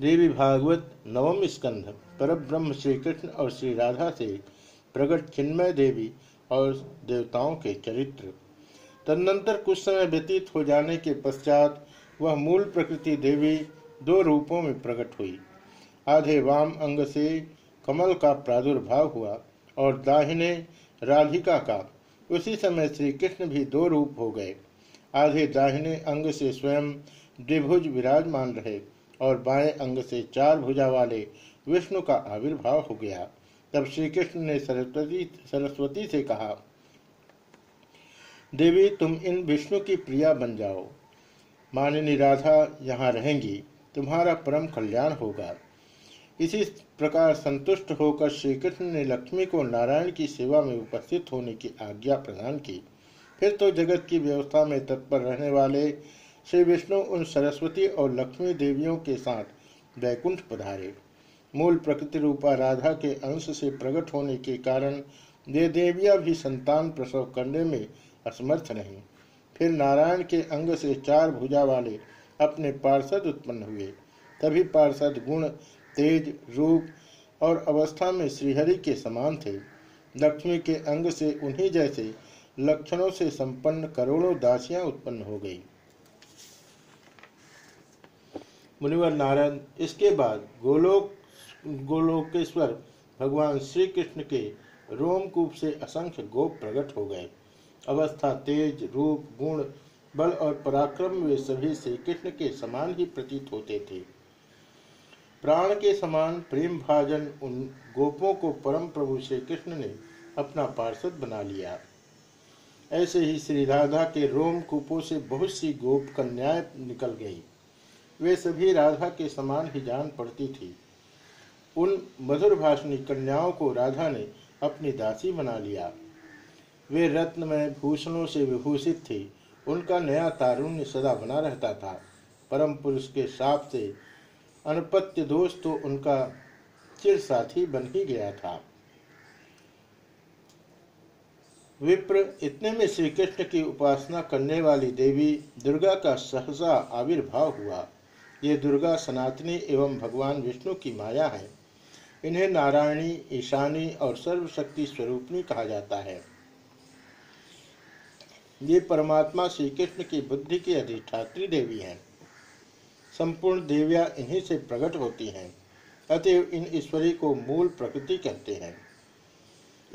देवी भागवत नवम स्कंध पर ब्रह्म श्री कृष्ण और श्री राधा से प्रकट चिन्मय देवी और देवताओं के चरित्र। तदनंतर कुछ समय व्यतीत हो जाने के पश्चात वह मूल प्रकृति देवी दो रूपों में प्रकट हुई। आधे वाम अंग से कमल का प्रादुर्भाव हुआ और दाहिने राधिका का। उसी समय श्री कृष्ण भी दो रूप हो गए। आधे दाहिने अंग से स्वयं द्विभुज विराजमान रहे। और बाएँ अंग से चार भुजा वाले विष्णु का आविर्भाव हो गया। तब श्री कृष्ण ने सरस्वती सरस्वती से कहा, देवी, तुम इन विष्णु की प्रिया बन जाओ। मानिनी राधा यहाँ रहेंगी, तुम्हारा परम कल्याण होगा। इसी प्रकार संतुष्ट होकर श्री कृष्ण ने लक्ष्मी को नारायण की सेवा में उपस्थित होने की आज्ञा प्रदान की। फिर तो जगत की व्यवस्था में तत्पर रहने वाले श्री विष्णु उन सरस्वती और लक्ष्मी देवियों के साथ वैकुंठ पधारे। मूल प्रकृति रूपा राधा के अंश से प्रकट होने के कारण वे देवियाँ भी संतान प्रसव करने में असमर्थ नहीं फिर नारायण के अंग से चार भुजा वाले अपने पार्षद उत्पन्न हुए। तभी पार्षद गुण, तेज, रूप और अवस्था में श्रीहरि के समान थे। लक्ष्मी के अंग से उन्हीं जैसे लक्षणों से संपन्न करोड़ों दासियाँ उत्पन्न हो गई। मुनिवर नारायण। इसके बाद गोलोक, गोलोकेश्वर भगवान श्री कृष्ण के रोमकूप से असंख्य गोप प्रकट हो गए। अवस्था, तेज रूप, गुण, बल और पराक्रम वे सभी श्री कृष्ण के समान ही प्रतीत होते थे। प्राण के समान प्रेम भाजन उन गोपों को परम प्रभु श्री कृष्ण ने अपना पार्षद बना लिया। ऐसे ही श्री राधा के रोम कूपों से बहुत सी गोप कन्याएँ निकल गई। वे सभी राधा के समान ही जान पड़ती थी। उन मधुर भाषणी कन्याओं को राधा ने अपनी दासी बना लिया। वे रत्न में भूषणों से विभूषित थी। उनका नया तारुण्य सदा बना रहता था। परम पुरुष के साप से अनपत्य दोष तो उनका चिर साथी बन ही गया था। विप्र इतने में श्री कृष्ण की उपासना करने वाली देवी दुर्गा का सहसा आविर्भाव हुआ। ये दुर्गा सनातनी एवं भगवान विष्णु की माया है। इन्हें नारायणी, ईशानी और सर्वशक्ति स्वरूपनी कहा जाता है। ये परमात्मा श्री कृष्ण की बुद्धि की अधिष्ठात्री देवी हैं। संपूर्ण देवियाँ इन्हीं से प्रकट होती हैं, अतएव इन ईश्वरी को मूल प्रकृति कहते हैं।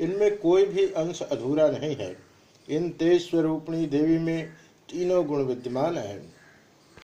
इनमें कोई भी अंश अधूरा नहीं है। इन तेज स्वरूपणी देवी में तीनों गुण विद्यमान हैं।